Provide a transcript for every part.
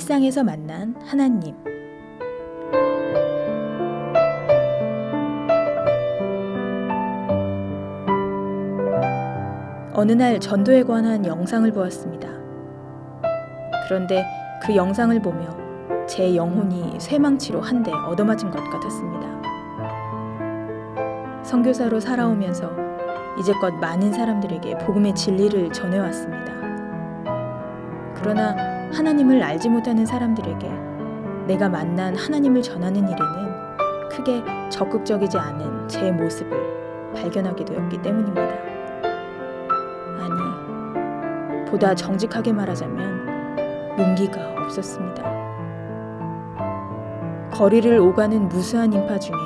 일상에서 만난 하나님. 어느 날 전도에 관한 영상을 보았습니다. 그런데 그 영상을 보며 제 영혼이 쇠망치로 한 대 얻어맞은 것 같았습니다. 선교사로 살아오면서 이제껏 많은 사람들에게 복음의 진리를 전해왔습니다. 그러나 하나님을 알지 못하는 사람들에게 내가 만난 하나님을 전하는 일에는 크게 적극적이지 않은 제 모습을 발견하게 되었기 때문입니다. 아니, 보다 정직하게 말하자면 용기가 없었습니다. 거리를 오가는 무수한 인파 중에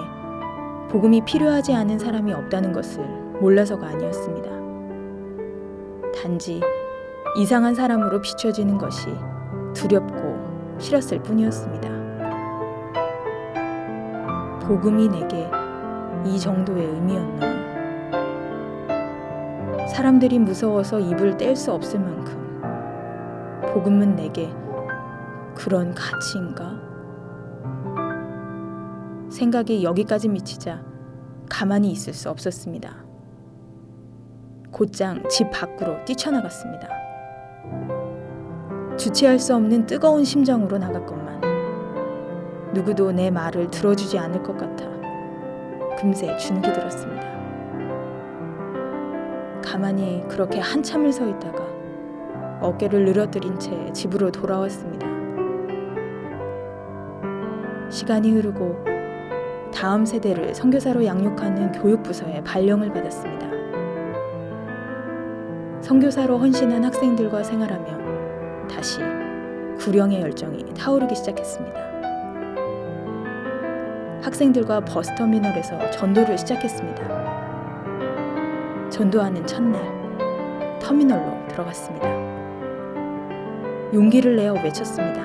복음이 필요하지 않은 사람이 없다는 것을 몰라서가 아니었습니다. 단지 이상한 사람으로 비춰지는 것이 두렵고 싫었을 뿐이었습니다. 복음이 내게 이 정도의 의미였나? 사람들이 무서워서 입을 뗄 수 없을 만큼 복음은 내게 그런 가치인가? 생각이 여기까지 미치자 가만히 있을 수 없었습니다. 곧장 집 밖으로 뛰쳐나갔습니다. 주체할 수 없는 뜨거운 심정으로 나갔건만 누구도 내 말을 들어주지 않을 것 같아 금세 준기 들었습니다. 가만히 그렇게 한참을 서 있다가 어깨를 늘어뜨린 채 집으로 돌아왔습니다. 시간이 흐르고 다음 세대를 선교사로 양육하는 교육부서에 발령을 받았습니다. 선교사로 헌신한 학생들과 생활하며 다시 구령의 열정이 타오르기 시작했습니다. 학생들과 버스터미널에서 전도를 시작했습니다. 전도하는 첫날 터미널로 들어갔습니다. 용기를 내어 외쳤습니다.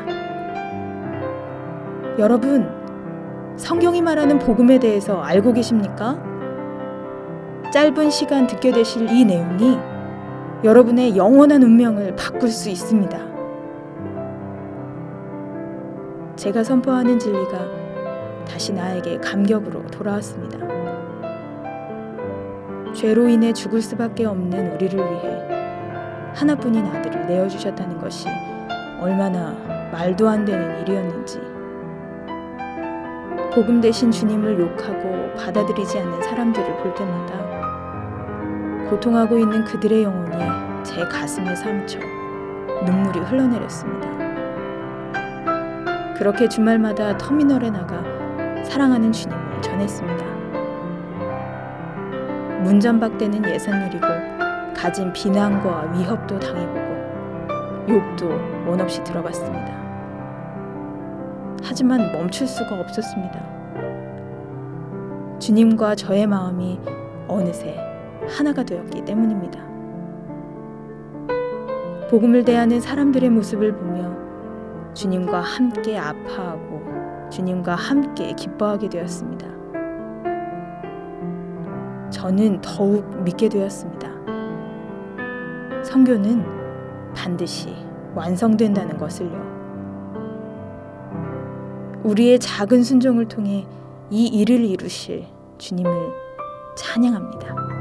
여러분, 성경이 말하는 복음에 대해서 알고 계십니까? 짧은 시간 듣게 되실 이 내용이 여러분의 영원한 운명을 바꿀 수 있습니다. 제가 선포하는 진리가 다시 나에게 감격으로 돌아왔습니다. 죄로 인해 죽을 수밖에 없는 우리를 위해 하나뿐인 아들을 내어주셨다는 것이 얼마나 말도 안 되는 일이었는지 복음 대신 주님을 욕하고 받아들이지 않는 사람들을 볼 때마다 고통하고 있는 그들의 영혼이 제 가슴에 삼쳐 눈물이 흘러내렸습니다. 그렇게 주말마다 터미널에 나가 사랑하는 주님을 전했습니다. 문전박대는 예산일이고 가진 비난과 위협도 당해보고 욕도 원 없이 들어봤습니다. 하지만 멈출 수가 없었습니다. 주님과 저의 마음이 어느새 하나가 되었기 때문입니다. 복음을 대하는 사람들의 모습을 보며 주님과 함께 아파하고 주님과 함께 기뻐하게 되었습니다. 저는 더욱 믿게 되었습니다. 성교는 반드시 완성된다는 것을요. 우리의 작은 순종을 통해 이 일을 이루실 주님을 찬양합니다.